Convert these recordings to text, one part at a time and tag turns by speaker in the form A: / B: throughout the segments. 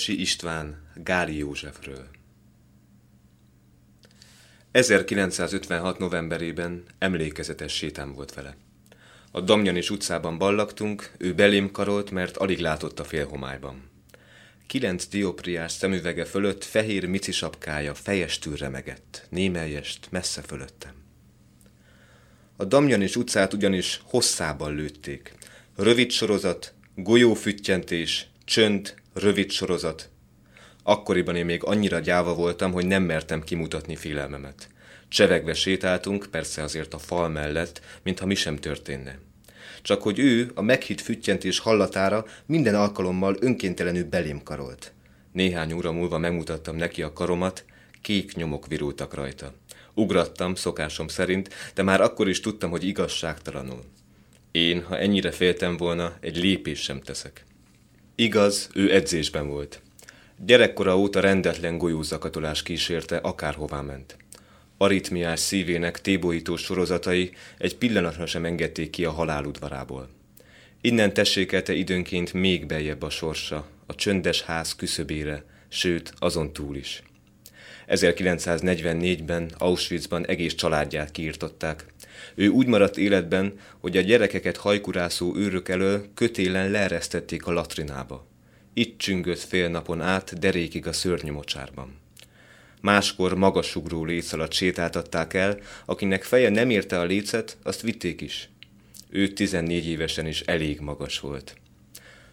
A: Őrsi István Gáli Józsefről 1956. novemberében emlékezetes sétám volt vele. A Damjanis utcában ballagtunk, ő belém karolt, mert alig látott a félhomályban. Kilenc diopriás szemüvege fölött fehér mici sapkája fejestül remegett, némelyest messze fölöttem. A Damjanis utcát ugyanis hosszában lőtték. Rövid sorozat, golyófüttyentés, csönd, rövid sorozat. Akkoriban én még annyira gyáva voltam, hogy nem mertem kimutatni félelmemet. Csevegve sétáltunk, persze azért a fal mellett, mintha mi sem történne. Csak hogy ő a meghitt füttyentés hallatára minden alkalommal önkéntelenül belém karolt. Néhány óra múlva megmutattam neki a karomat, kék nyomok virultak rajta. Ugrattam, szokásom szerint, de már akkor is tudtam, hogy igazságtalanul. Én, ha ennyire féltem volna, egy lépés sem teszek. Igaz, ő edzésben volt. Gyerekkora óta rendetlen golyózakatolás kísérte, akárhová ment. Aritmiás szívének tébolyító sorozatai egy pillanatra sem engedték ki a haláludvarából. Innen tessékelte időnként még beljebb a sorsa, a csöndes ház küszöbére, sőt, azon túl is. 1944-ben Auschwitzban egész családját kiirtották. Ő úgy maradt életben, hogy a gyerekeket hajkurászó őrök elől kötélen leeresztették a latrinába. Itt csüngött fél napon át derékig a szörnyű mocsárban. Máskor magasugró léc alatt sétáltatták el, akinek feje nem érte a lécet, azt vitték is. Ő 14 évesen is elég magas volt.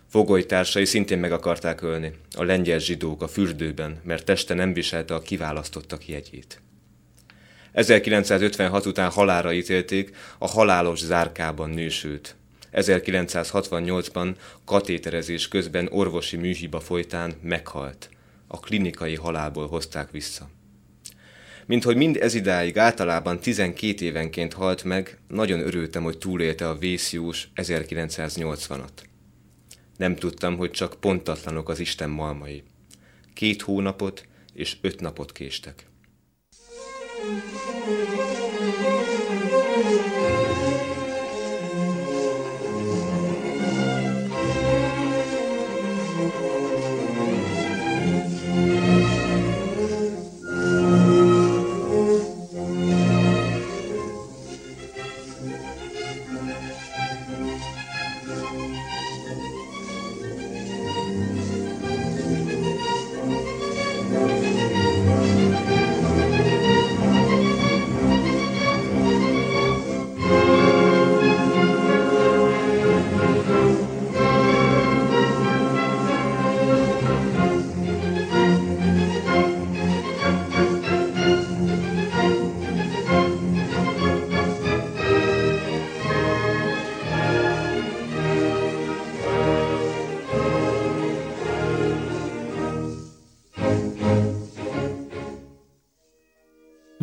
A: Fogolytársai szintén meg akarták ölni, a lengyel zsidók a fürdőben, mert teste nem viselte a kiválasztottak jegyét. 1956 után halára ítélték, a halálos zárkában nősült. 1968-ban katéterezés közben orvosi műhiba folytán meghalt. A klinikai halálból hozták vissza. Mint hogy mind ez idáig általában 12 évenként halt meg, nagyon örültem, hogy túlélte a vészjós 1980-at. Nem tudtam, hogy csak pontatlanok az Isten malmai. Két hónapot és öt napot késtek.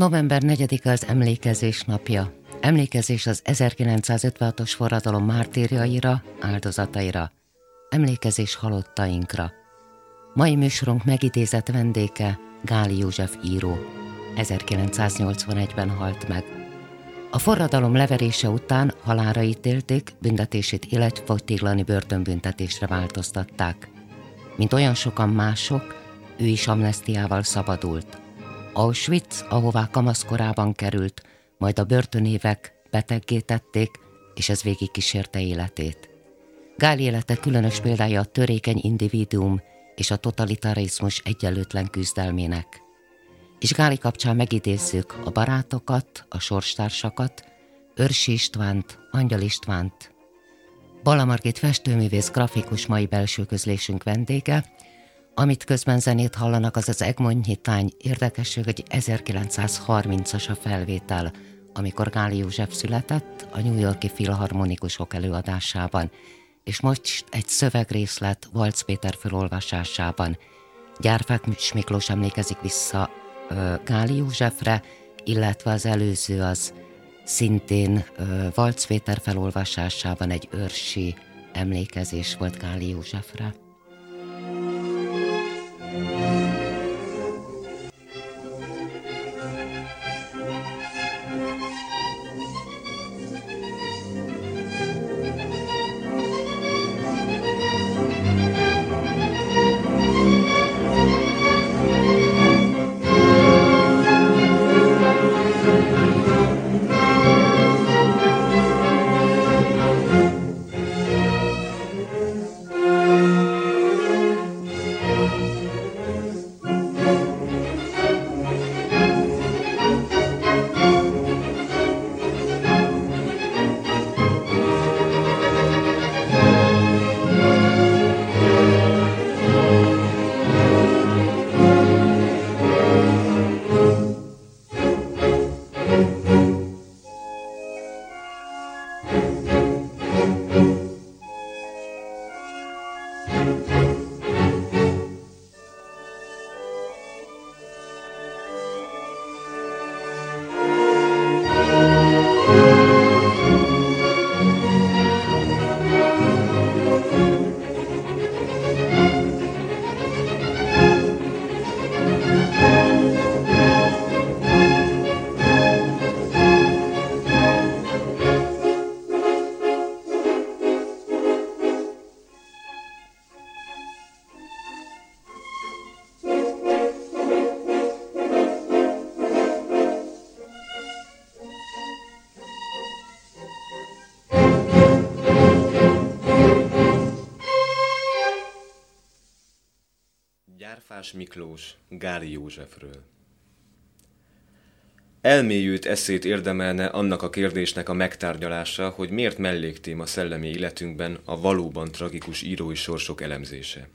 B: November 4 az emlékezés napja. Emlékezés az 1956-os forradalom mártírjaira, áldozataira. Emlékezés halottainkra. Mai műsorunk megidézett vendége Gáli József író. 1981-ben halt meg. A forradalom leverése után halára ítélték, büntetését életfogytiglani börtönbüntetésre változtatták. Mint olyan sokan mások, ő is amnestiával szabadult. Auschwitz, ahová kamaszkorában került, majd a börtönévek beteggé tették, és ez végig kísérte életét. Gál élete különös példája a törékeny individuum és a totalitarizmus egyenlőtlen küzdelmének. És Gáli kapcsán megidézzük a barátokat, a sorstársakat, Őrsi Istvánt, Angyal Istvánt. Balamargét festőművész grafikus mai belső közlésünk vendége, amit közben zenét hallanak, az az Egmont nyitány. Érdekesség, hogy 1930-as a felvétel. amikor Gáli József született a New Yorki Filharmonikusok előadásában, és most egy szövegrészlet Valc Péter felolvasásában. Gyárfák Miklós emlékezik vissza Gáli Józsefre, illetve az előző az szintén Valc Péter felolvasásában egy őrsi emlékezés volt Gáli Józsefre.
A: Árfás Miklós Gáli Józsefről. Elmélyült eszét érdemelne annak a kérdésnek a megtárgyalása, hogy miért melléktém szellemi életünkben a valóban tragikus írói sorsok elemzése.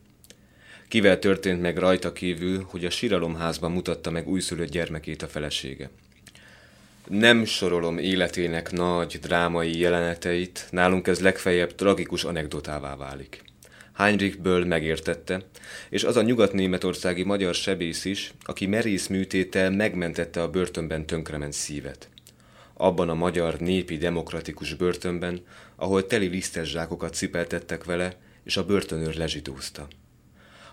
A: Kivel történt meg rajta kívül, hogy a síralomházban mutatta meg újszülött gyermekét a felesége. Nem sorolom életének nagy, drámai jeleneteit, nálunk ez legfeljebb tragikus anekdotává válik. Heinrich Böll megértette, és az a nyugat-németországi magyar sebész is, aki merész műtétel megmentette a börtönben tönkrement szívet. Abban a magyar népi demokratikus börtönben, ahol teli lisztes zsákokat cipeltettek vele, és a börtönőr lezsidózta.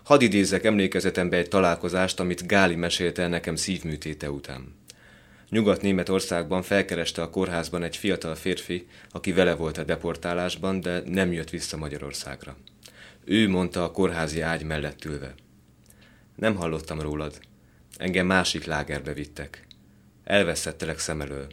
A: Hadd idézzek emlékezetembe egy találkozást, amit Gáli mesélte el nekem szívműtéte után. Nyugat-Németországban felkereste a kórházban egy fiatal férfi, aki vele volt a deportálásban, de nem jött vissza Magyarországra. Ő mondta a kórházi ágy mellett ülve. Nem hallottam rólad. Engem másik lágerbe vittek. Elveszettelek szem elől.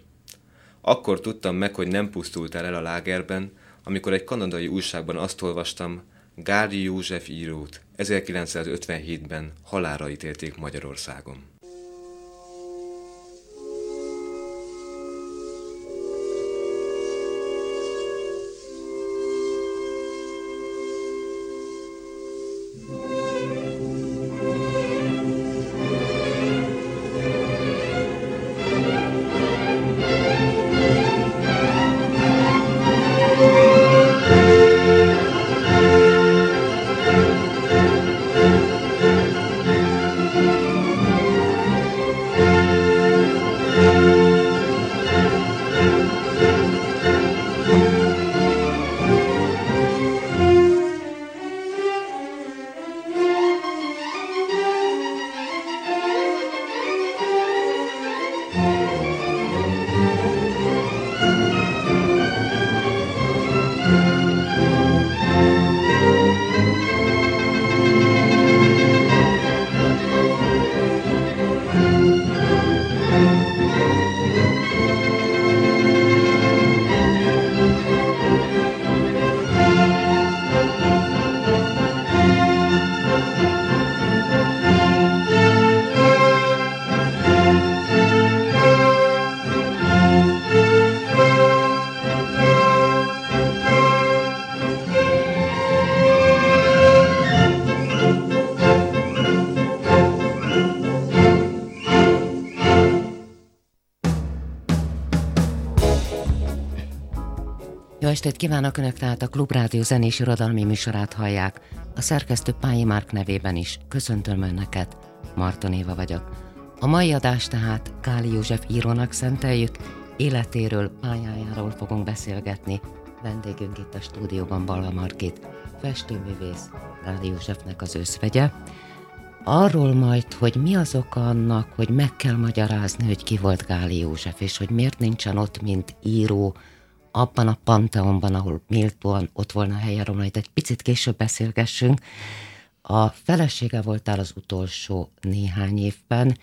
A: Akkor tudtam meg, hogy nem pusztultál el a lágerben, amikor egy kanadai újságban azt olvastam, Gáli József írót 1957-ben halára ítélték Magyarországon.
B: Estét kívánok Önök, tehát a Klubrádió zenés irodalmi műsorát hallják. A szerkesztő Pályi Márk nevében is köszöntöm Önöket, Marton Éva vagyok. A mai adást tehát Káli József írónak szenteljük, életéről, pályájáról fogunk beszélgetni. Vendégünk itt a stúdióban Balla Markét, festőművész, Káli Józsefnek az őszvegye. Arról majd, hogy mi az oka annak, hogy meg kell magyarázni, hogy ki volt Gáli József, és hogy miért nincsen ott, mint író, abban a panteonban, ahol méltóan ott volna a helye majd egy picit később beszélgessünk. A felesége voltál az utolsó néhány évben,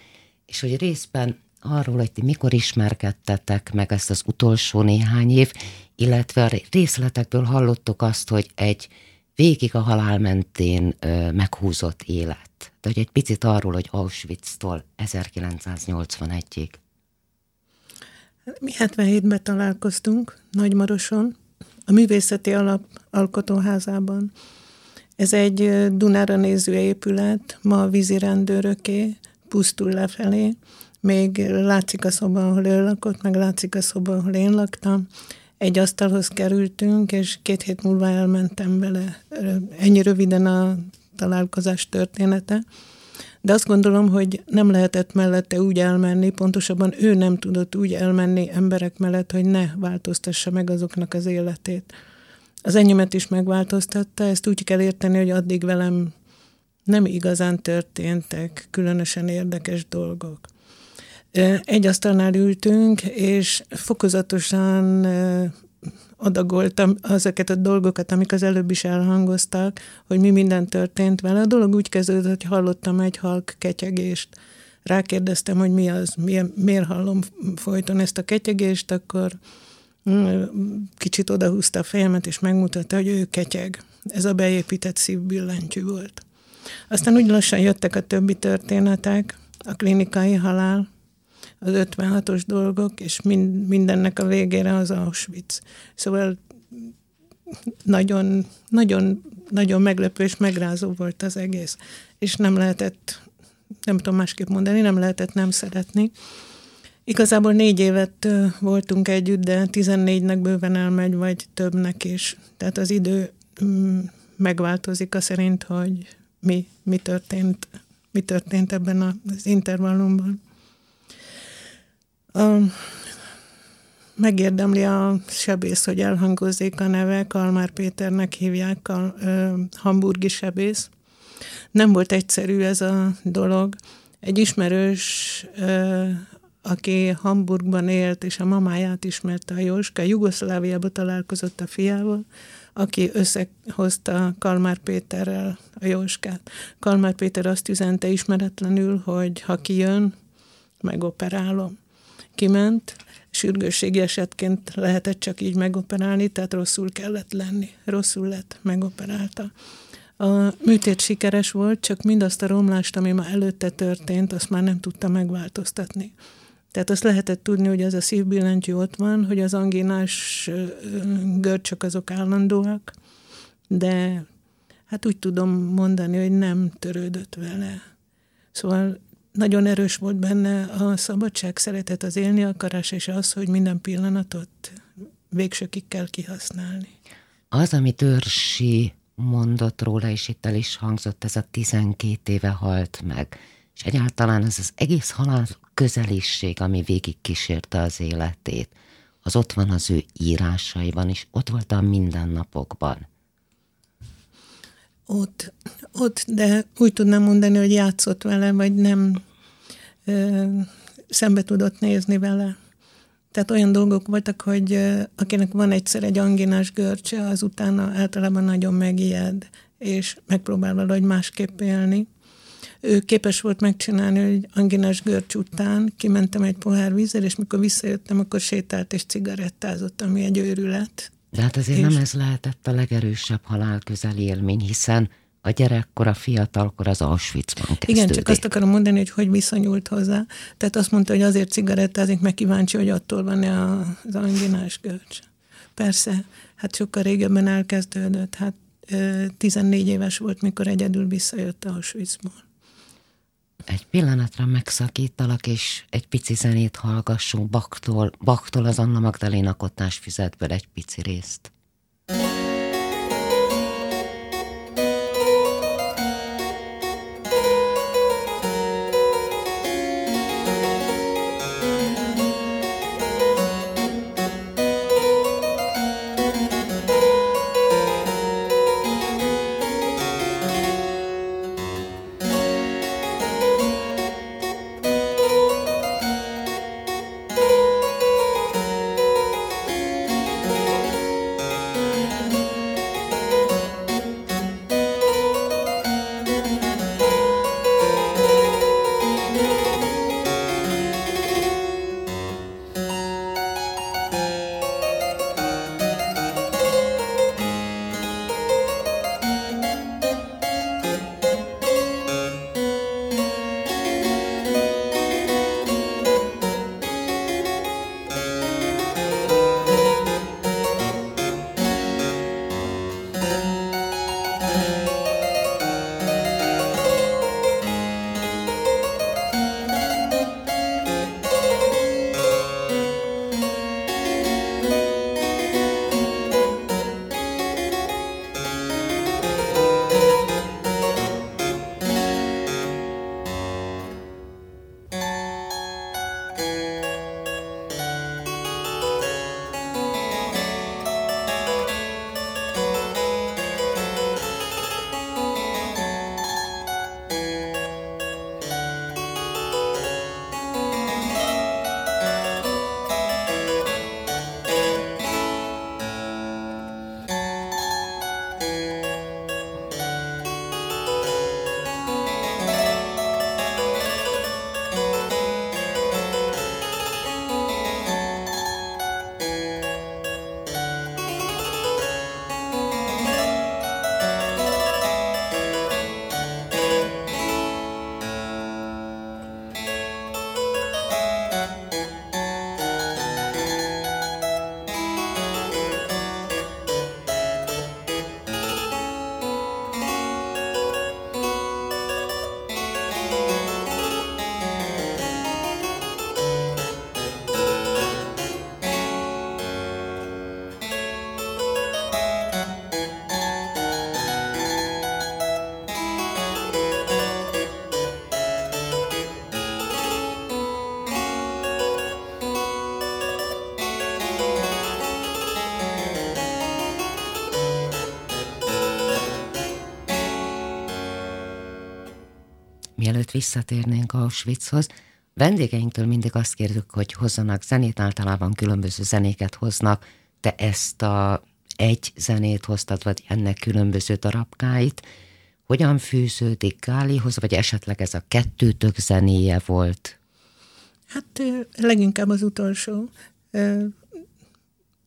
B: és hogy részben arról, hogy ti mikor ismerkedtetek meg ezt az utolsó néhány év, illetve a részletekből hallottok azt, hogy egy végig a halál mentén ö, meghúzott élet. De egy picit arról, hogy Auschwitz-tól 1981-ig.
C: Mi 77-ben találkoztunk Nagymaroson, a Művészeti Alap Alkotóházában. Ez egy Dunára néző épület, ma a vízirendőröké, pusztul lefelé. Még látszik a szoba, ahol ő lakott, meg látszik a szoba, ahol én laktam. Egy asztalhoz kerültünk, és két hét múlva elmentem vele. Ennyi röviden a találkozás története de azt gondolom, hogy nem lehetett mellette úgy elmenni, pontosabban ő nem tudott úgy elmenni emberek mellett, hogy ne változtassa meg azoknak az életét. Az enyémet is megváltoztatta, ezt úgy kell érteni, hogy addig velem nem igazán történtek különösen érdekes dolgok. Egy asztalnál ültünk, és fokozatosan adagoltam ezeket a dolgokat, amik az előbb is elhangoztak, hogy mi minden történt vele. A dolog úgy kezdődött, hogy hallottam egy halk ketyegést. Rákérdeztem, hogy mi az, milyen, miért hallom folyton ezt a ketyegést, akkor mm, kicsit odahúzta a fejemet, és megmutatta, hogy ő ketyeg. Ez a beépített szívbillentyű volt. Aztán úgy lassan jöttek a többi történetek, a klinikai halál, az 56-os dolgok, és mind, mindennek a végére az Auschwitz. Szóval nagyon, nagyon, nagyon meglepő és megrázó volt az egész. És nem lehetett, nem tudom másképp mondani, nem lehetett nem szeretni. Igazából négy évet voltunk együtt, de 14-nek bőven elmegy, vagy többnek is. Tehát az idő mm, megváltozik a szerint, hogy mi, mi történt, mi történt ebben az intervallumban. Megérdemli a sebész, hogy elhangozzék a neve, Kalmár Péternek hívják, a hamburgi sebész. Nem volt egyszerű ez a dolog. Egy ismerős, aki Hamburgban élt, és a mamáját ismerte a Jóska, Jugoszláviába találkozott a fiával, aki összehozta Kalmár Péterrel a Jóskát. Kalmár Péter azt üzente ismeretlenül, hogy ha kijön, megoperálom kiment, sürgősségi esetként lehetett csak így megoperálni, tehát rosszul kellett lenni. Rosszul lett, megoperálta. A műtét sikeres volt, csak mindazt a romlást, ami már előtte történt, azt már nem tudta megváltoztatni. Tehát azt lehetett tudni, hogy ez a szívbillentyű ott van, hogy az angénás görcsök azok állandóak, de hát úgy tudom mondani, hogy nem törődött vele. Szóval nagyon erős volt benne a szabadság, szeretet, az élni akarás, és az, hogy minden pillanatot végsőkig kell kihasználni.
B: Az, amit Őrsi mondott róla, és itt el is hangzott, ez a 12 éve halt meg, és egyáltalán ez az egész halál közelisség, ami végig kísérte az életét, az ott van az ő írásaiban is, ott volt a mindennapokban.
C: Ott, ott, de úgy tudnám mondani, hogy játszott vele, vagy nem ö, szembe tudott nézni vele. Tehát olyan dolgok voltak, hogy ö, akinek van egyszer egy anginás görcse, az utána általában nagyon megijed, és megpróbál valahogy másképp élni. Ő képes volt megcsinálni, hogy anginás görcs után kimentem egy pohár vízzel, és mikor visszajöttem, akkor sétált és cigarettázott, ami egy őrület.
B: De hát azért és... nem ez lehetett a legerősebb halálközeli élmény, hiszen a gyerekkor, a fiatalkor az Auschwitzban kezdődik.
C: Igen, csak azt akarom mondani, hogy hogy viszonyult hozzá. Tehát azt mondta, hogy azért cigarettázik, meg kíváncsi, hogy attól van-e az anginás görcs. Persze, hát sokkal régebben elkezdődött. Hát 14 éves volt, mikor egyedül visszajött Auschwitzból.
B: Egy pillanatra megszakítalak, és egy pici zenét hallgassunk Baktól, Baktól az Anna Magdaléna kottás füzetből egy pici részt. Mielőtt visszatérnénk Auschwitzhoz, vendégeinktől mindig azt kérdük, hogy hozzanak zenét, általában különböző zenéket hoznak. Te ezt a egy zenét hoztad, vagy ennek különböző darabkáit. Hogyan fűződik Gálihoz, vagy esetleg ez a kettőtök zenéje volt?
C: Hát leginkább az utolsó.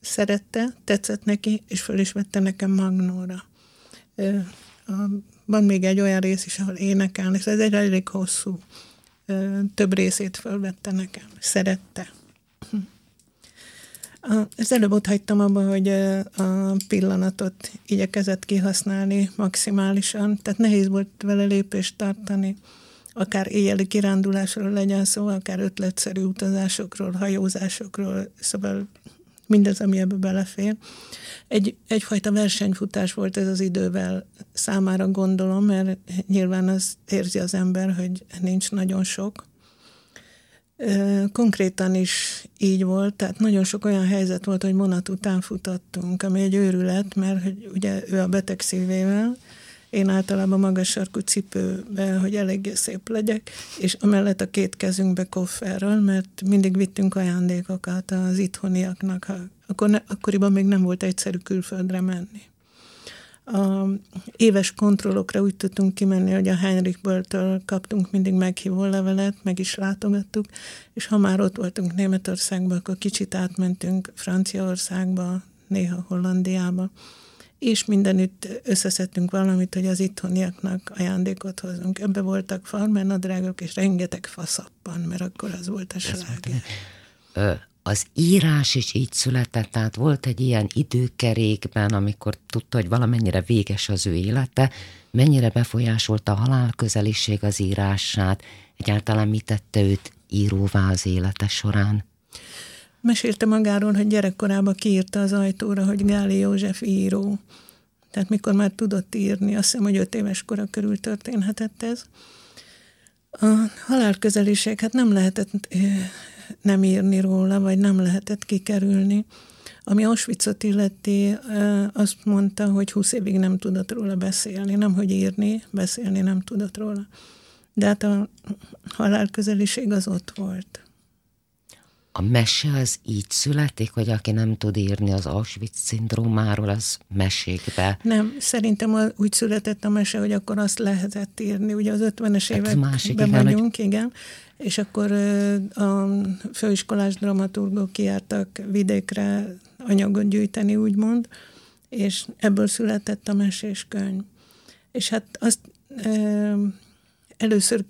C: Szerette, tetszett neki, és föl is vette nekem Magnóra. A van még egy olyan rész is, ahol énekelnek, ez egy elég hosszú. Több részét fölvette nekem. Szerette. Ez előbb ott hagytam abba, hogy a pillanatot igyekezett kihasználni maximálisan, tehát nehéz volt vele lépést tartani, akár éjjeli kirándulásról legyen szó, akár ötletszerű utazásokról, hajózásokról, szóval mindez, ami ebbe belefér. Egy, egyfajta versenyfutás volt ez az idővel számára gondolom, mert nyilván az érzi az ember, hogy nincs nagyon sok. Konkrétan is így volt, tehát nagyon sok olyan helyzet volt, hogy monat után futottunk, ami egy őrület, mert hogy ugye ő a beteg szívével, én általában magas sarkú cipőbe, hogy eléggé szép legyek, és amellett a két kezünkbe kofferrel, mert mindig vittünk ajándékokat az itthoniaknak. Ha, akkor ne, akkoriban még nem volt egyszerű külföldre menni. A éves kontrollokra úgy tudtunk kimenni, hogy a Heinrichből kaptunk mindig meghívó levelet, meg is látogattuk, és ha már ott voltunk Németországban, akkor kicsit átmentünk Franciaországba, néha Hollandiába, és mindenütt összeszedtünk valamit, hogy az itthoniaknak ajándékot hozunk. Ebbe voltak farmernadrágok, és rengeteg faszappan, mert akkor az volt a sláger.
B: az írás is így született, tehát volt egy ilyen időkerékben, amikor tudta, hogy valamennyire véges az ő élete, mennyire befolyásolta a halálközeliség az írását, egyáltalán mit tette őt íróvá az élete során?
C: Mesélte magáról, hogy gyerekkorában kiírta az ajtóra, hogy Gáli József író. Tehát mikor már tudott írni, azt hiszem, hogy öt éves kora körül történhetett ez. A halálközeliség, hát nem lehetett nem írni róla, vagy nem lehetett kikerülni. Ami Auschwitzot illeti, azt mondta, hogy 20 évig nem tudott róla beszélni, nem hogy írni, beszélni nem tudott róla. De hát a halálközeliség az ott volt
B: a mese az így születik, hogy aki nem tud írni az Auschwitz-szindrómáról, az mesékbe?
C: Nem, szerintem úgy született a mese, hogy akkor azt lehetett írni. Ugye az 50-es hát években vagyunk, hogy... igen, és akkor a főiskolás dramaturgok kiártak vidékre anyagot gyűjteni, úgymond, és ebből született a mesés könyv. És hát azt először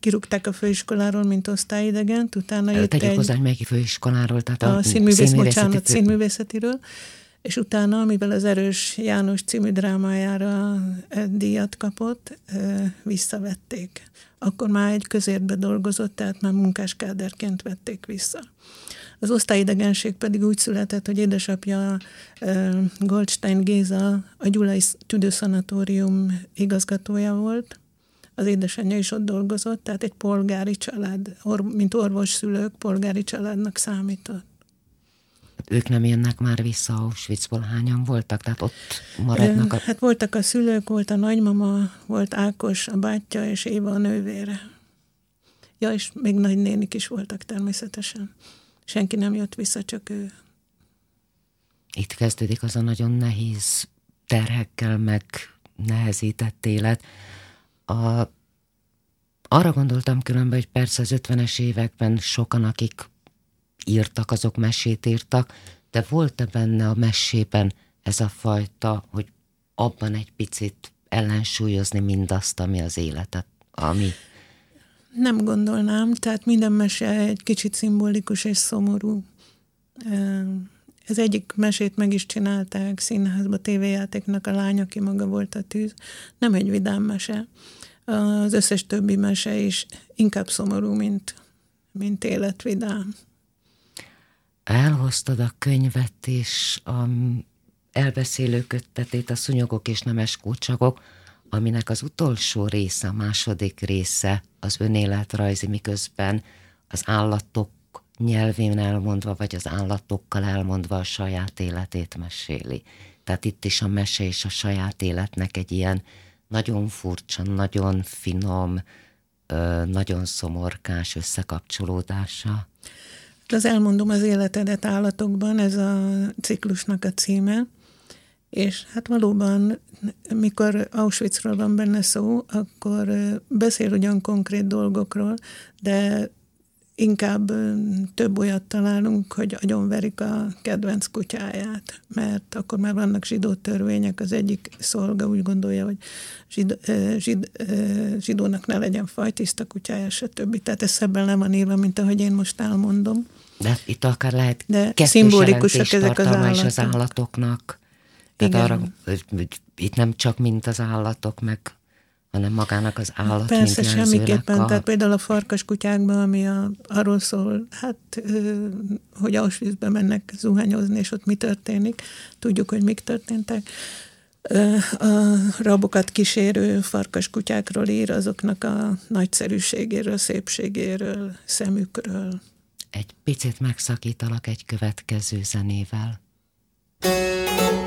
C: kirúgták a főiskoláról, mint osztályidegen, utána jött
B: Tegyük
C: egy...
B: hozzá, hogy melyik főiskoláról, tehát a,
C: a színművész, bocsánat, színművészetiről, és utána, mivel az Erős János című drámájára díjat kapott, visszavették. Akkor már egy közértbe dolgozott, tehát már munkáskáderként vették vissza. Az osztályidegenség pedig úgy született, hogy édesapja Goldstein Géza a Gyulai Tüdőszanatórium igazgatója volt, az édesanyja is ott dolgozott, tehát egy polgári család, or, mint orvos-szülők polgári családnak számított.
B: Ők nem jönnek már vissza Auschwitzból, hányan voltak? Tehát ott maradnak? A...
C: Hát voltak a szülők, volt a nagymama, volt Ákos, a bátyja és Éva a nővére. Ja, és még nagynénik is voltak természetesen. Senki nem jött vissza, csak ő.
B: Itt kezdődik az a nagyon nehéz terhekkel meg nehezített élet, a, arra gondoltam különben, hogy persze az 50-es években sokan, akik írtak, azok mesét írtak, de volt-e benne a mesében ez a fajta, hogy abban egy picit ellensúlyozni mindazt, ami az életet, ami...
C: Nem gondolnám, tehát minden mese egy kicsit szimbolikus és szomorú. Ez egyik mesét meg is csinálták színházba, tévéjátéknak a lány, aki maga volt a tűz. Nem egy vidám mese. Az összes többi mese is inkább szomorú, mint, mint életvidám.
B: Elhoztad a könyvet és a elbeszélő köttetét, a szúnyogok és nemes kulcsagok, aminek az utolsó része, a második része az önéletrajzi, miközben az állatok nyelvén elmondva, vagy az állatokkal elmondva a saját életét meséli. Tehát itt is a mese és a saját életnek egy ilyen nagyon furcsa, nagyon finom, nagyon szomorkás összekapcsolódása.
C: Az elmondom az életedet állatokban, ez a ciklusnak a címe, és hát valóban, mikor Auschwitzról van benne szó, akkor beszél ugyan konkrét dolgokról, de inkább több olyat találunk, hogy agyonverik a kedvenc kutyáját, mert akkor már vannak zsidó törvények, az egyik szolga úgy gondolja, hogy zsid, zsid, zsidónak ne legyen fajtiszta kutyája, stb. Tehát ez szebben le van írva, mint ahogy én most elmondom.
B: De itt akár lehet De szimbolikusak ezek az állatok. az állatoknak. Tehát Igen. arra, hogy itt nem csak mint az állatok, meg hanem magának az állat,
C: Persze, mint semmiképpen. A... Tehát például a farkas kutyákban, ami a, arról szól, hát, hogy Auschwitzbe mennek zuhányozni, és ott mi történik. Tudjuk, hogy mik történtek. A rabokat kísérő farkas kutyákról ír, azoknak a nagyszerűségéről, szépségéről, szemükről.
B: Egy picit megszakítalak egy következő zenével. thank you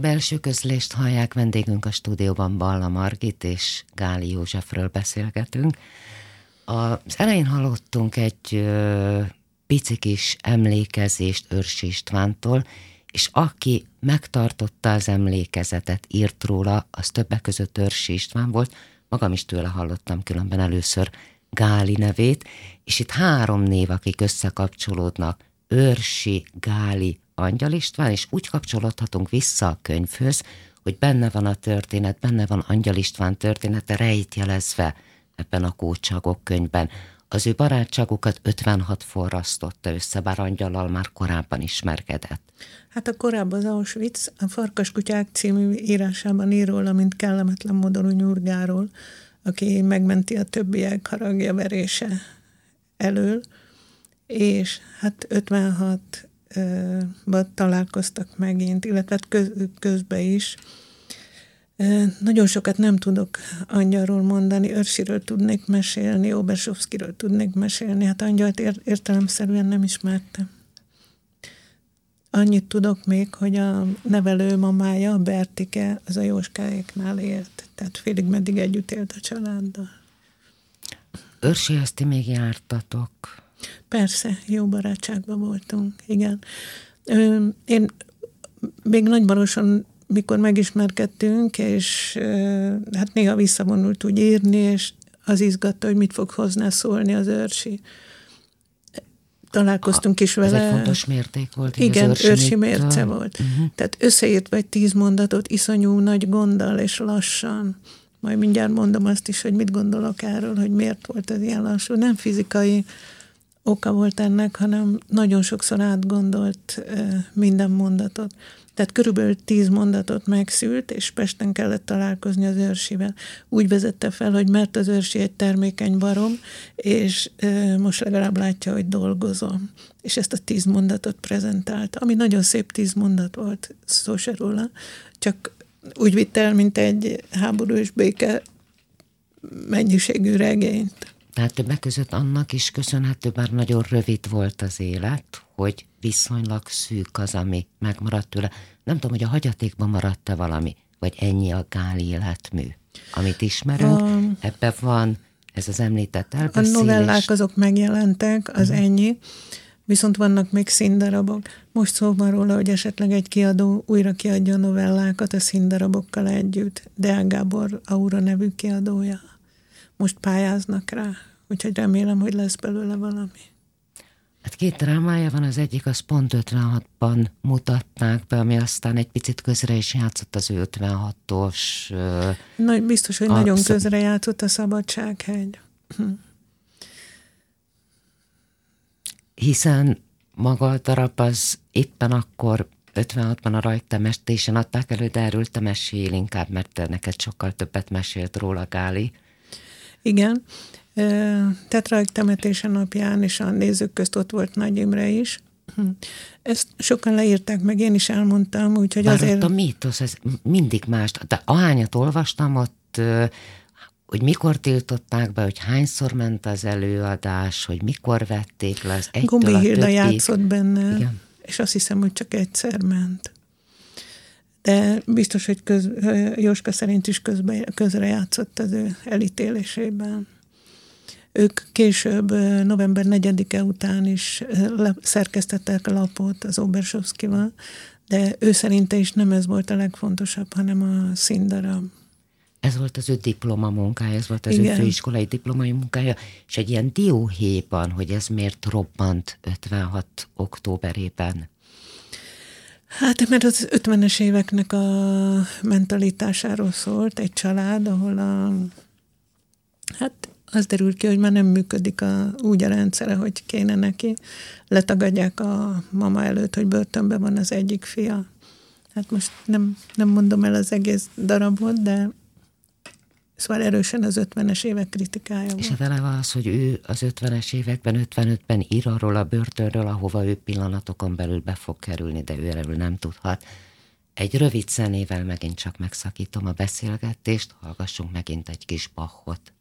B: belső közlést hallják, vendégünk a stúdióban Balla Margit és Gáli Józsefről beszélgetünk. Az elején hallottunk egy ö, pici kis emlékezést Őrsi Istvántól, és aki megtartotta az emlékezetet, írt róla, az többek között Őrsi István volt, magam is tőle hallottam különben először Gáli nevét, és itt három név, akik összekapcsolódnak, Őrsi, Gáli, Angyal István, és úgy kapcsolódhatunk vissza a könyvhöz, hogy benne van a történet, benne van Angyal István története rejtjelezve ebben a kócsagok könyvben. Az ő barátságukat 56 forrasztotta össze, bár Angyalal már korábban ismerkedett.
C: Hát a korábban az Auschwitz, a Farkaskutyák című írásában ír róla, mint kellemetlen modorú nyurgáról, aki megmenti a többiek haragja verése elől, és hát 56 találkoztak megint, illetve hát köz, közben is. Nagyon sokat nem tudok angyalról mondani, Örsiről tudnék mesélni, Obersovszkiről tudnék mesélni, hát angyalt értelemszerűen nem ismertem. Annyit tudok még, hogy a nevelő mamája, Bertike, az a Jóskáéknál élt, tehát félig meddig együtt élt a családdal.
B: Őrsi, ezt ti még jártatok?
C: Persze, jó barátságban voltunk, igen. Én még Nagymaroson, mikor megismerkedtünk, és hát néha visszavonult úgy írni, és az izgatta, hogy mit fog hozzá szólni az őrsi. Találkoztunk is vele.
B: Ez egy fontos mérték volt.
C: Igen, őrsi, őrsi mérce volt. Uh-huh. Tehát összeírt vagy tíz mondatot iszonyú nagy gonddal és lassan. Majd mindjárt mondom azt is, hogy mit gondolok erről, hogy miért volt ez ilyen lassú. Nem fizikai oka volt ennek, hanem nagyon sokszor átgondolt minden mondatot. Tehát körülbelül tíz mondatot megszült, és Pesten kellett találkozni az őrsivel. Úgy vezette fel, hogy mert az őrsi egy termékeny barom, és most legalább látja, hogy dolgozom. És ezt a tíz mondatot prezentált, ami nagyon szép tíz mondat volt, szó se róla, csak úgy vitt el, mint egy háború és béke mennyiségű regényt.
B: Tehát többek között annak is köszönhető, bár nagyon rövid volt az élet, hogy viszonylag szűk az, ami megmaradt tőle. Nem tudom, hogy a hagyatékban maradt-e valami, vagy ennyi a Gáli életmű, amit ismerünk. A... Ebben van ez az említett elbeszélés.
C: A novellák azok megjelentek, az uh-huh. ennyi, viszont vannak még színdarabok. Most szó van róla, hogy esetleg egy kiadó újra kiadja a novellákat a színdarabokkal együtt. Deák Gábor Aura nevű kiadója most pályáznak rá, úgyhogy remélem, hogy lesz belőle valami.
B: Hát két drámája van, az egyik az pont 56-ban mutatták be, ami aztán egy picit közre is játszott az 56-os...
C: Nagy, biztos, hogy a, nagyon közre játszott a Szabadsághegy. Hm.
B: Hiszen maga a darab az éppen akkor 56-ban a rajtemetésen adták elő, de erről te mesél inkább, mert neked sokkal többet mesélt róla Gáli.
C: Igen. Tetraik temetése napján, és a nézők közt ott volt Nagy Imre is. Ezt sokan leírták meg, én is elmondtam, úgyhogy
B: Bár
C: azért...
B: a mítosz, ez mindig más. De ahányat olvastam, ott hogy mikor tiltották be, hogy hányszor ment az előadás, hogy mikor vették le az egytől
C: Gumbi Hilda játszott benne, Igen. és azt hiszem, hogy csak egyszer ment de biztos, hogy köz, Jóska szerint is közbe, közre játszott az ő elítélésében. Ők később, november 4-e után is szerkesztettek a lapot az Obersovszkival, de ő szerinte is nem ez volt a legfontosabb, hanem a színdarab.
B: Ez volt az ő diplomamunkája, ez volt az Igen. ő főiskolai diplomai munkája, és egy ilyen dióhéjban, hogy ez miért robbant 56 októberében.
C: Hát, mert az 50-es éveknek a mentalitásáról szólt egy család, ahol a, hát az derül ki, hogy már nem működik a, úgy a rendszere, hogy kéne neki. Letagadják a mama előtt, hogy börtönben van az egyik fia. Hát most nem, nem mondom el az egész darabot, de Szóval erősen az 50-es évek kritikája
B: És volt. a az, hogy ő az 50-es években, 55-ben ír arról a börtönről, ahova ő pillanatokon belül be fog kerülni, de ő erről nem tudhat. Egy rövid zenével megint csak megszakítom a beszélgetést, hallgassunk megint egy kis Bachot.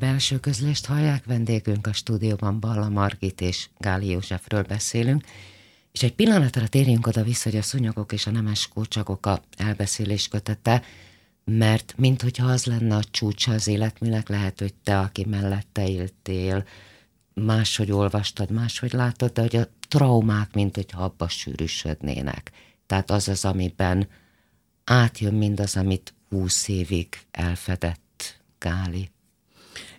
B: Belső közlést hallják, vendégünk a stúdióban Balla Margit és Gáli Józsefről beszélünk, és egy pillanatra térjünk oda vissza, hogy a szúnyogok és a nemes kócsagok a elbeszélés kötete, mert minthogyha az lenne a csúcsa az életműnek, lehet, hogy te, aki mellette éltél, máshogy olvastad, máshogy látod, de hogy a traumák, mint hogyha abba sűrűsödnének. Tehát az az, amiben átjön mindaz, amit húsz évig elfedett Gáli.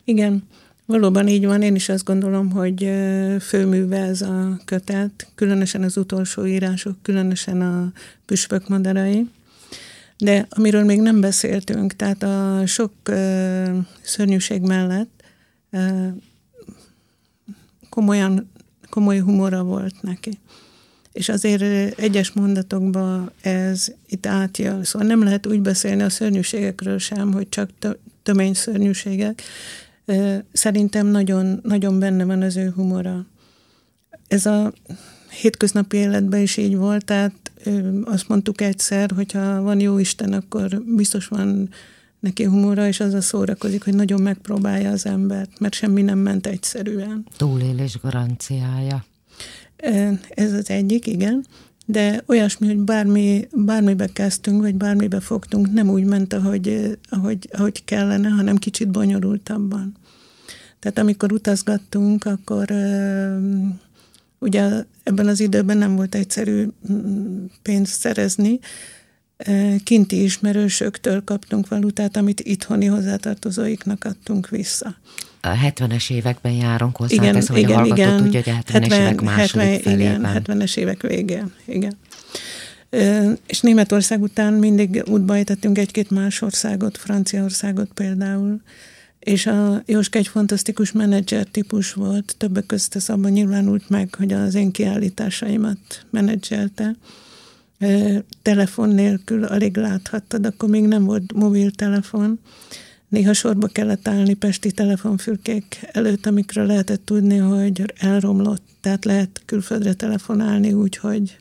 C: Igen, valóban így van. Én is azt gondolom, hogy főműve ez a kötet, különösen az utolsó írások, különösen a püspök madarai. De amiről még nem beszéltünk, tehát a sok uh, szörnyűség mellett uh, komolyan, komoly humora volt neki. És azért egyes mondatokban ez itt átjön. Szóval nem lehet úgy beszélni a szörnyűségekről sem, hogy csak tömény szörnyűségek. Szerintem nagyon, nagyon benne van az ő humora. Ez a hétköznapi életben is így volt, tehát azt mondtuk egyszer, hogyha van jó Isten, akkor biztos van neki humora, és az a szórakozik, hogy nagyon megpróbálja az embert, mert semmi nem ment egyszerűen.
B: Túlélés garanciája.
C: Ez az egyik, igen. De olyasmi, hogy bármi, bármibe kezdtünk, vagy bármibe fogtunk, nem úgy ment, ahogy, ahogy, ahogy kellene, hanem kicsit bonyolultabban. Tehát amikor utazgattunk, akkor ugye ebben az időben nem volt egyszerű mm, pénzt szerezni, kinti ismerősöktől kaptunk valutát, amit itthoni hozzátartozóiknak adtunk vissza.
B: A 70-es években járunk hozzá, igen, ez, hogy igen, a igen. tudja, hogy a 70-es 70, évek második 70, felében.
C: Igen, 70-es évek végén, igen. És Németország után mindig útba ejtettünk egy-két más országot, Franciaországot például, és a Jóska egy fantasztikus menedzser típus volt, többek között ez abban nyilvánult meg, hogy az én kiállításaimat menedzselte. Telefon nélkül alig láthattad, akkor még nem volt mobiltelefon. Néha sorba kellett állni pesti telefonfülkék előtt, amikről lehetett tudni, hogy elromlott. Tehát lehet külföldre telefonálni úgy, hogy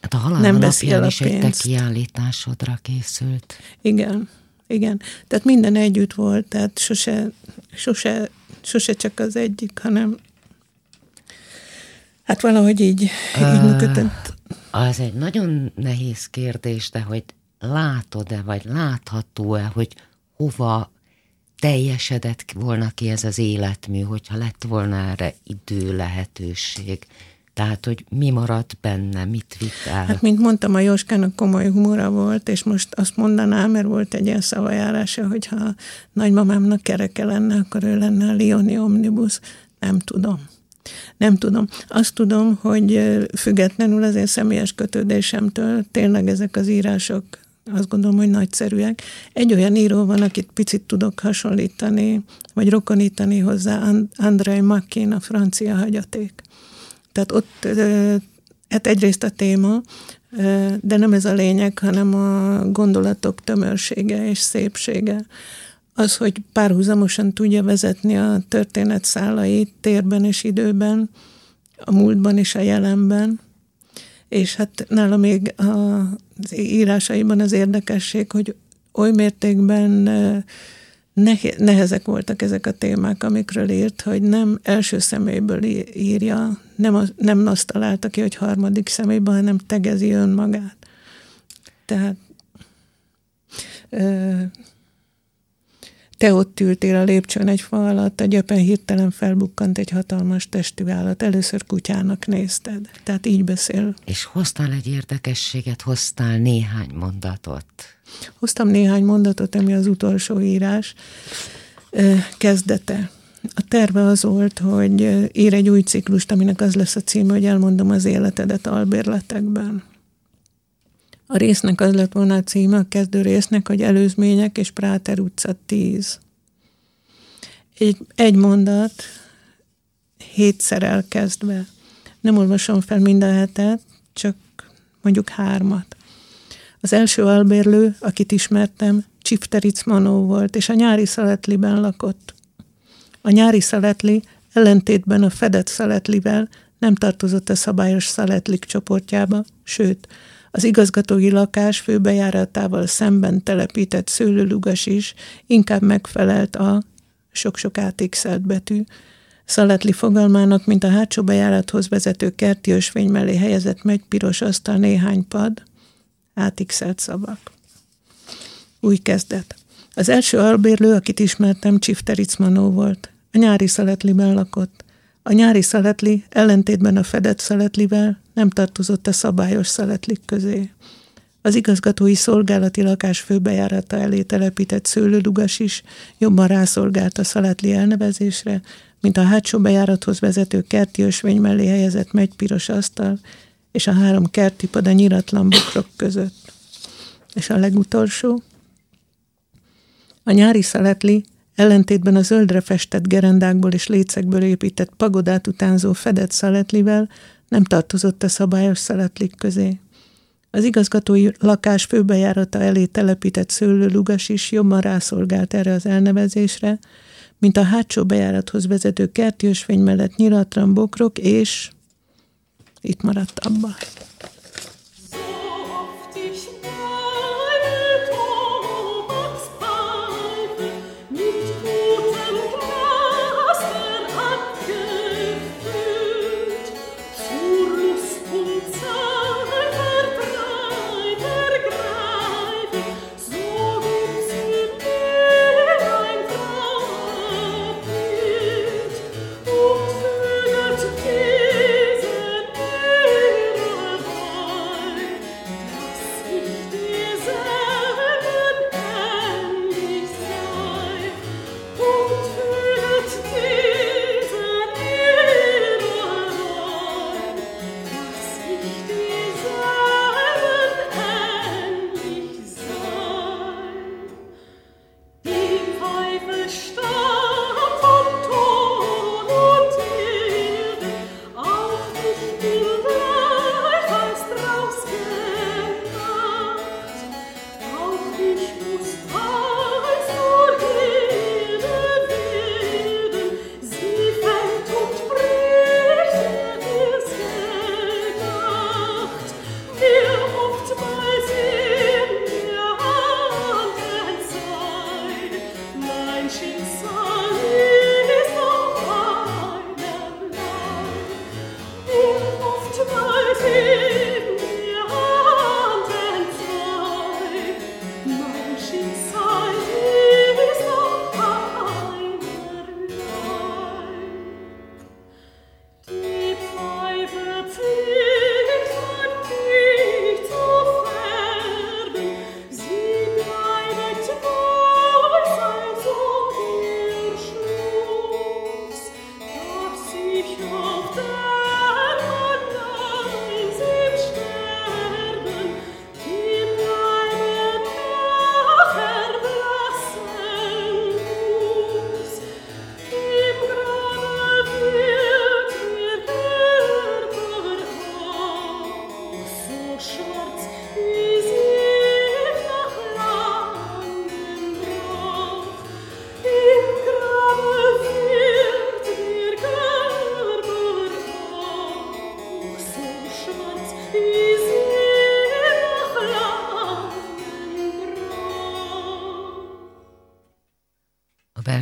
B: hát a halál nem beszél a is egy te kiállításodra készült.
C: Igen. Igen, tehát minden együtt volt, tehát sose, sose, sose csak az egyik, hanem hát valahogy így, így működött.
B: Az egy nagyon nehéz kérdés, de hogy látod-e, vagy látható-e, hogy hova teljesedett volna ki ez az életmű, hogyha lett volna erre idő, lehetőség. Tehát, hogy mi maradt benne, mit vitt el?
C: Hát, mint mondtam, a Jóskának komoly humora volt, és most azt mondanám, mert volt egy ilyen szavajárása, hogy ha nagymamámnak kereke lenne, akkor ő lenne a Lioni Omnibus. Nem tudom. Nem tudom. Azt tudom, hogy függetlenül az én személyes kötődésemtől tényleg ezek az írások azt gondolom, hogy nagyszerűek. Egy olyan író van, akit picit tudok hasonlítani, vagy rokonítani hozzá, Andrei Makin, a francia hagyaték. Tehát ott, hát egyrészt a téma, de nem ez a lényeg, hanem a gondolatok tömörsége és szépsége. Az, hogy párhuzamosan tudja vezetni a történet szálait térben és időben, a múltban és a jelenben, és hát nála még az írásaiban az érdekesség, hogy oly mértékben nehezek voltak ezek a témák, amikről írt, hogy nem első személyből írja, nem, nem azt találta ki, hogy harmadik személyben, hanem tegezi önmagát. Tehát te ott ültél a lépcsőn egy fa alatt, a gyöpen hirtelen felbukkant egy hatalmas testű állat. Először kutyának nézted. Tehát így beszél.
B: És hoztál egy érdekességet, hoztál néhány mondatot.
C: Hoztam néhány mondatot, ami az utolsó írás kezdete. A terve az volt, hogy ír egy új ciklust, aminek az lesz a címe, hogy elmondom az életedet albérletekben. A résznek az lett volna a címe, a kezdő résznek, hogy előzmények és Práter utca 10. Egy, egy mondat, hétszer elkezdve. Nem olvasom fel minden hetet, csak mondjuk hármat. Az első albérlő, akit ismertem, Csifteric Manó volt, és a nyári szaletliben lakott. A nyári szaletli ellentétben a fedett szaletlivel nem tartozott a szabályos szaletlik csoportjába, sőt, az igazgatói lakás főbejáratával szemben telepített szőlőlugas is inkább megfelelt a
D: sok-sok átixelt betű, Szaletli fogalmának, mint a hátsó bejárathoz vezető kerti ösvény mellé helyezett megy piros asztal néhány pad, átixelt szavak. Új kezdet. Az első albérlő, akit ismertem, Csifteric Manó volt. A nyári szaletliben lakott. A nyári szaletli ellentétben a fedett szaletlivel nem tartozott a szabályos szaletlik közé. Az igazgatói szolgálati lakás főbejárata elé telepített szőlőlugas is jobban rászolgált a szaletli elnevezésre, mint a hátsó bejárathoz vezető kerti ösvény mellé helyezett piros asztal, és a három kerti pad a nyiratlan bokrok között. És a legutolsó? A nyári szaletli ellentétben a zöldre festett gerendákból és lécekből épített pagodát utánzó fedett szaletlivel nem tartozott a szabályos szaletlik közé. Az igazgatói lakás főbejárata elé telepített szőlőlugas is jobban rászolgált erre az elnevezésre, mint a hátsó bejárathoz vezető kerti ösvény mellett nyilatran bokrok, és itt maradt abba.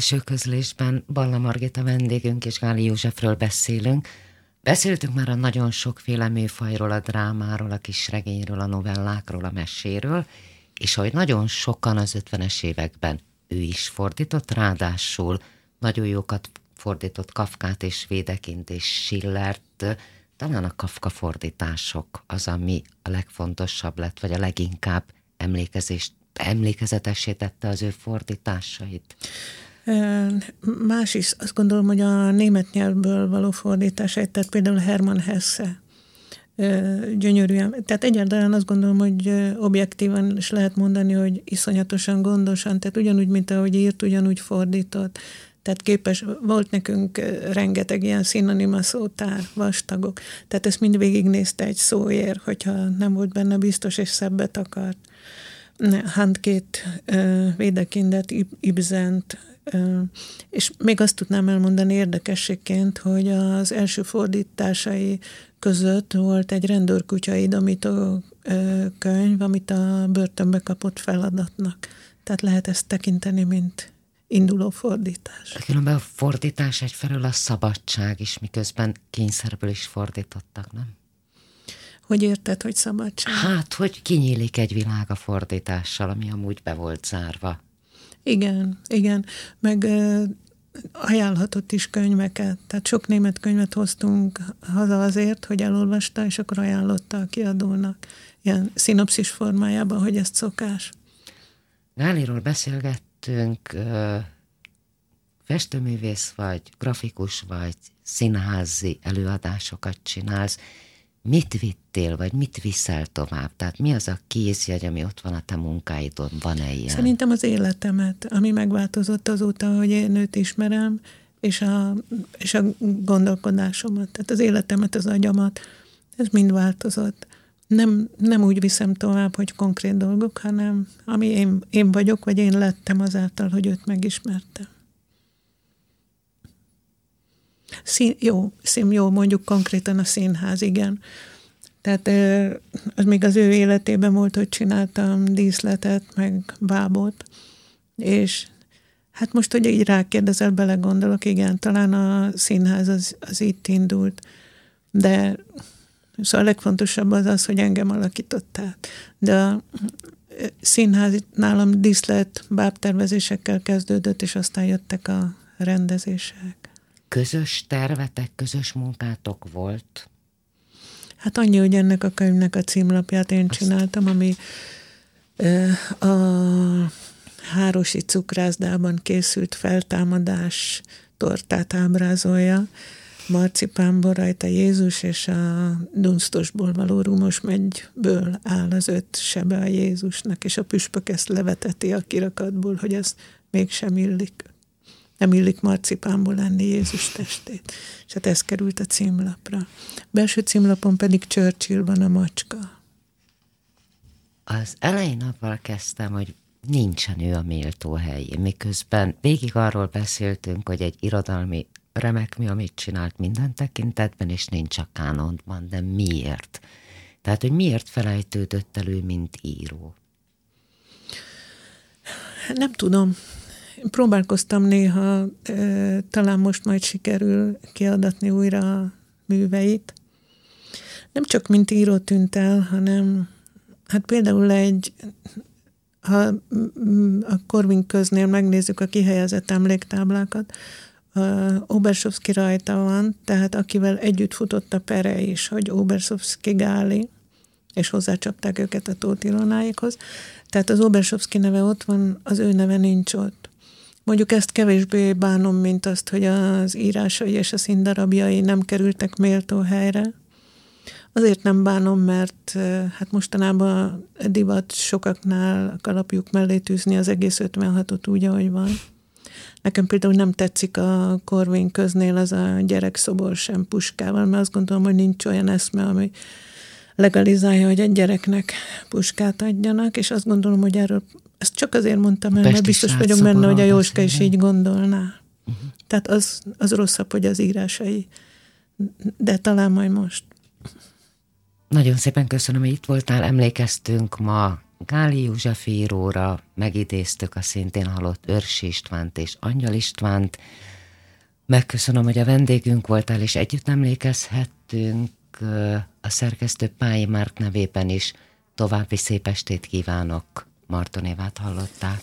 B: Belső közlésben Balla Margita vendégünk és Gáli Józsefről beszélünk. Beszéltünk már a nagyon sokféle műfajról, a drámáról, a kisregényről, a novellákról, a meséről, és hogy nagyon sokan az 50-es években ő is fordított, ráadásul nagyon jókat fordított Kafkát és Védekint és Schillert, talán a Kafka fordítások az, ami a legfontosabb lett, vagy a leginkább emlékezést, emlékezetessé tette az ő fordításait.
D: Más is, azt gondolom, hogy a német nyelvből való fordításait, tehát például Hermann Hesse gyönyörűen. Tehát egyáltalán azt gondolom, hogy objektívan is lehet mondani, hogy iszonyatosan gondosan, tehát ugyanúgy, mint ahogy írt, ugyanúgy fordított. Tehát képes, volt nekünk rengeteg ilyen szinonima szótár, vastagok. Tehát ezt mind végignézte egy szóér, hogyha nem volt benne biztos és szebbet akart. Handkét Védekindet, Ibzent, és még azt tudnám elmondani érdekességként, hogy az első fordításai között volt egy rendőrkutya idomító könyv, amit a börtönbe kapott feladatnak. Tehát lehet ezt tekinteni, mint
C: induló fordítás.
B: Különben a fordítás egyfelől a szabadság is, miközben kényszerből is fordítottak, nem?
C: Hogy érted, hogy szabadság?
B: Hát, hogy kinyílik egy világ a fordítással, ami amúgy be volt zárva.
C: Igen, igen. Meg ajánlhatott is könyveket. Tehát sok német könyvet hoztunk haza azért, hogy elolvasta, és akkor ajánlotta a kiadónak ilyen szinopszis formájában, hogy ezt szokás.
B: Gáliról beszélgettünk, festőművész vagy, grafikus vagy, színházi előadásokat csinálsz. Mit vittél, vagy mit viszel tovább? Tehát mi az a kézjegy, ami ott van a te munkáidon? Van-e ilyen?
C: Szerintem az életemet, ami megváltozott azóta, hogy én őt ismerem, és a, és a gondolkodásomat, tehát az életemet, az agyamat, ez mind változott. Nem, nem úgy viszem tovább, hogy konkrét dolgok, hanem ami én, én vagyok, vagy én lettem azáltal, hogy őt megismertem. Szín, jó, szín, jó, mondjuk konkrétan a színház, igen. Tehát az még az ő életében volt, hogy csináltam díszletet, meg bábot, és hát most, hogy így rákérdezel, belegondolok, igen, talán a színház az, az itt indult, de szóval a legfontosabb az az, hogy engem alakítottál. De a színház nálam díszlet, bábtervezésekkel kezdődött, és aztán jöttek a rendezések
B: közös tervetek, közös munkátok volt?
C: Hát annyi, hogy ennek a könyvnek a címlapját én Azt... csináltam, ami a Hárosi cukrászdában készült feltámadás tortát ábrázolja. Marcipánból rajta Jézus, és a dunsztosból való rumos megyből áll az öt sebe a Jézusnak, és a püspök ezt leveteti a kirakatból, hogy ez mégsem illik nem illik marcipánból lenni Jézus testét. És hát ez került a címlapra. Belső címlapon pedig Churchill van a macska.
B: Az elején abban kezdtem, hogy nincsen ő a méltó helyén, miközben végig arról beszéltünk, hogy egy irodalmi remek mi, amit csinált minden tekintetben, és nincs a kánonban, de miért? Tehát, hogy miért felejtődött elő, mint író?
C: Nem tudom próbálkoztam néha, talán most majd sikerül kiadatni újra a műveit. Nem csak mint író tűnt el, hanem hát például egy, ha a Korvin köznél megnézzük a kihelyezett emléktáblákat, Obersovszki rajta van, tehát akivel együtt futott a pere is, hogy Obersovszki Gáli, és hozzácsapták őket a Tóth Ilonáikhoz. Tehát az Obersovszki neve ott van, az ő neve nincs ott. Mondjuk ezt kevésbé bánom, mint azt, hogy az írásai és a színdarabjai nem kerültek méltó helyre. Azért nem bánom, mert hát mostanában divat sokaknál kalapjuk mellé tűzni az egész 56-ot úgy, ahogy van. Nekem például nem tetszik a Korvin köznél az a gyerekszobor sem puskával, mert azt gondolom, hogy nincs olyan eszme, ami legalizálja, hogy egy gyereknek puskát adjanak, és azt gondolom, hogy erről ezt csak azért mondtam el, mert biztos vagyok benne, hogy a Jóska is így gondolná. Uh-huh. Tehát az, az rosszabb, hogy az írásai, de talán majd most.
B: Nagyon szépen köszönöm, hogy itt voltál. Emlékeztünk ma Gáli József íróra, megidéztük a szintén halott Őrsi Istvánt és Angyal Istvánt. Megköszönöm, hogy a vendégünk voltál, és együtt emlékezhettünk a szerkesztő Pályi Márk nevében is. További szép estét kívánok! Martonévát hallották.